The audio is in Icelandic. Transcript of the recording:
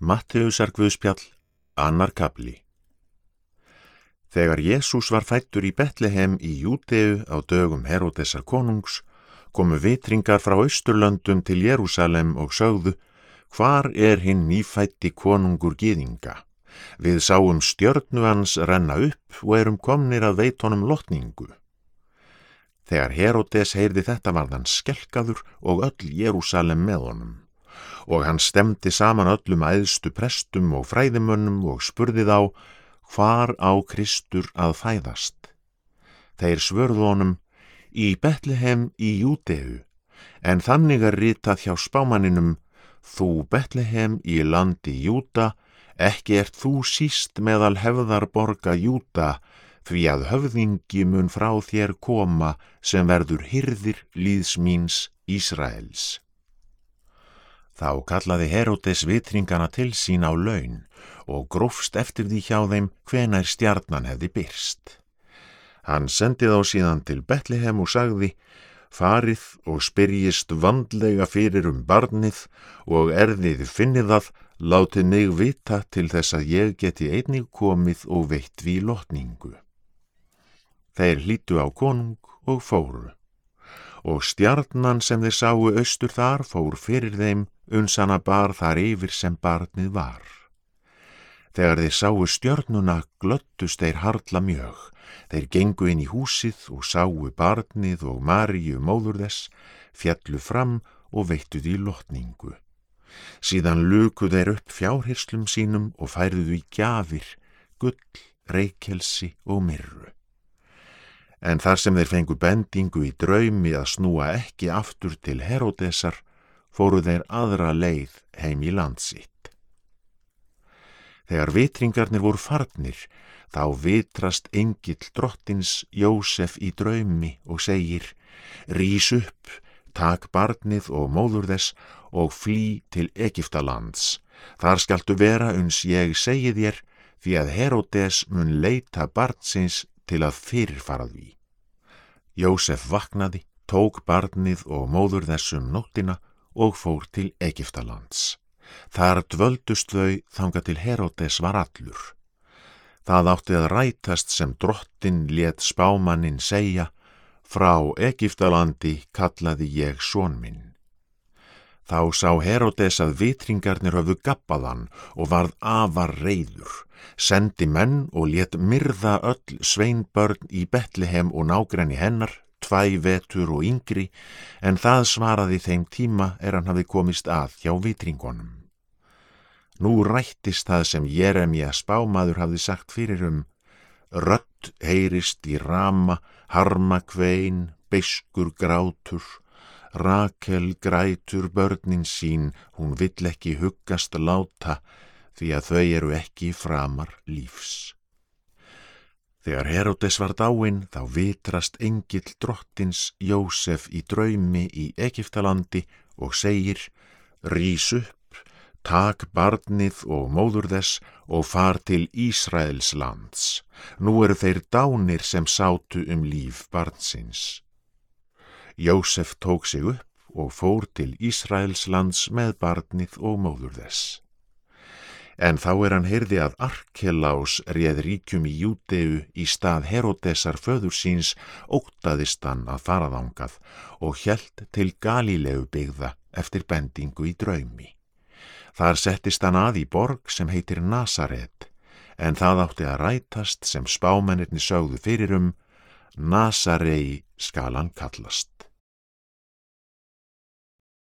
Matteusar Guðspjall, annar kapli Þegar Jésús var fættur í Betlehem í Júteu á dögum Herodesar konungs, komu vitringar frá Östurlöndum til Jérúsalem og sögðu, hvar er hinn nýfætti konungur gýðinga? Við sáum stjörnu hans renna upp og erum komnir að veit honum lotningu. Þegar Herodes heyrði þetta var þann skelkaður og öll Jérúsalem með honum og hann stemdi saman öllum æðstu prestum og fræðimönnum og spurði þá hvar á Kristur að fæðast. Þeir svörðu honum í Betlehem í Júteu, en þannig er ritað hjá spámaninum þú Betlehem í landi Júta, ekki ert þú síst meðal hefðar borga Júta, því að höfðingi mun frá þér koma sem verður hyrðir líðs míns Ísraels. Þá kallaði Herodes vitringana til sín á laun og grófst eftir því hjá þeim hvenær stjarnan hefði byrst. Hann sendið á síðan til Betlehem og sagði, farið og spyrjist vandlega fyrir um barnið og erðið finnið að látið mig vita til þess að ég geti einnig komið og veitt við lotningu. Þeir hlítu á konung og fóru og stjarnan sem þeir sáu austur þar fór fyrir þeim unsana bar þar yfir sem barnið var. Þegar þeir sáu stjörnuna glöttust þeir harla mjög, þeir gengu inn í húsið og sáu barnið og Maríu móður þess, fjallu fram og veittu því lotningu. Síðan luku þeir upp fjárhirslum sínum og færðu í gjafir, gull, reikelsi og myrru en þar sem þeir fengu bendingu í draumi að snúa ekki aftur til Herodesar, fóru þeir aðra leið heim í landsitt. Þegar vitringarnir voru farnir, þá vitrast engill drottins Jósef í draumi og segir, rís upp, tak barnið og móður þess og flý til Egiptalands. Þar skaltu vera uns ég segi þér, því að Herodes mun leita barnsins til að fyrirfara því. Jósef vaknaði, tók barnið og móður þessum nóttina og fór til Egiptalands. Þar dvöldust þau þanga til Herodes var allur. Það átti að rætast sem drottin let spámannin segja, frá Egiptalandi kallaði ég són minn. Þá sá Herodes að vitringarnir höfðu gappaðan og varð afar reyður, sendi menn og let myrða öll sveinbörn í Betlehem og nágrenni hennar, tvæ vetur og yngri, en það svaraði þeim tíma er hann hafi komist að hjá vitringunum. Nú rættist það sem Jeremia spámaður hafði sagt fyrir um, rött heyrist í rama, harma kvein, beiskur grátur, Rakel grætur börnin sín, hún vill ekki huggast láta, því að þau eru ekki framar lífs. Þegar Herodes var dáinn þá vitrast engill drottins Jósef í draumi í Egiptalandi og segir, rís upp, tak barnið og móður þess og far til Ísraels lands. Nú eru þeir dánir sem sátu um líf barnsins. Jósef tók sig upp og fór til Ísraels lands með barnið og móður þess. En þá er hann heyrði að Arkelás réð ríkjum í Júteu í stað Herodesar föður síns ótaðist hann að faraðangað og hjælt til Galilegu byggða eftir bendingu í draumi. Þar settist hann að í borg sem heitir Nazaret, en það átti að rætast sem spámennirni sögðu fyrir um Nazarei skal hann kallast.